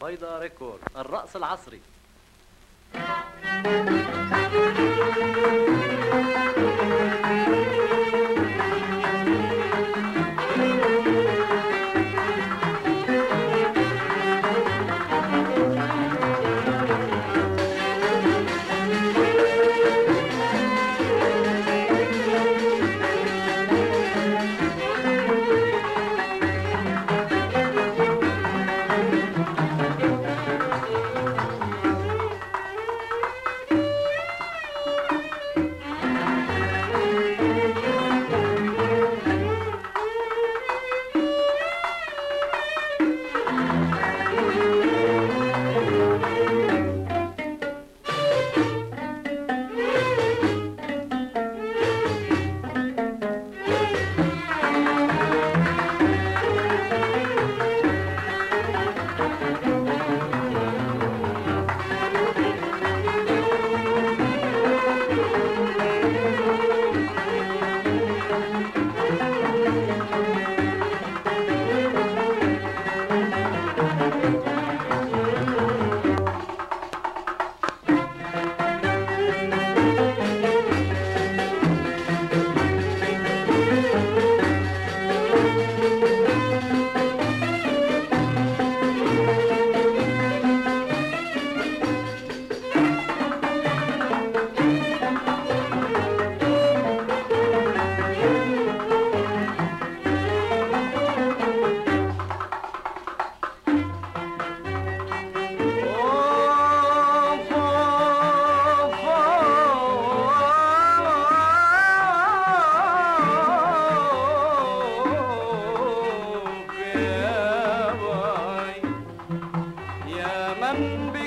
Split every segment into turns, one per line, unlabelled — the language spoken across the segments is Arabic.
فايدة ريكورد الرقص العصري.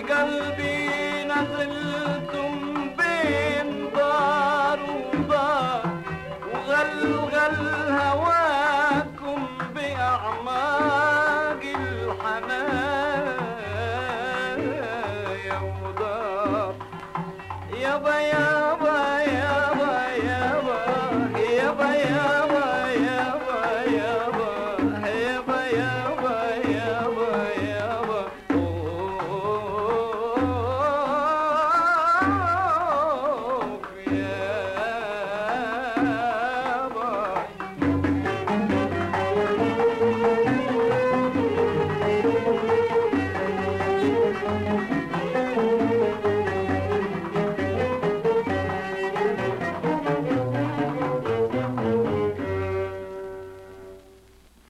بقلبي نزلتم بين دار ودار وغلغل هواكم بأعماق الحنايا ودار يا بيان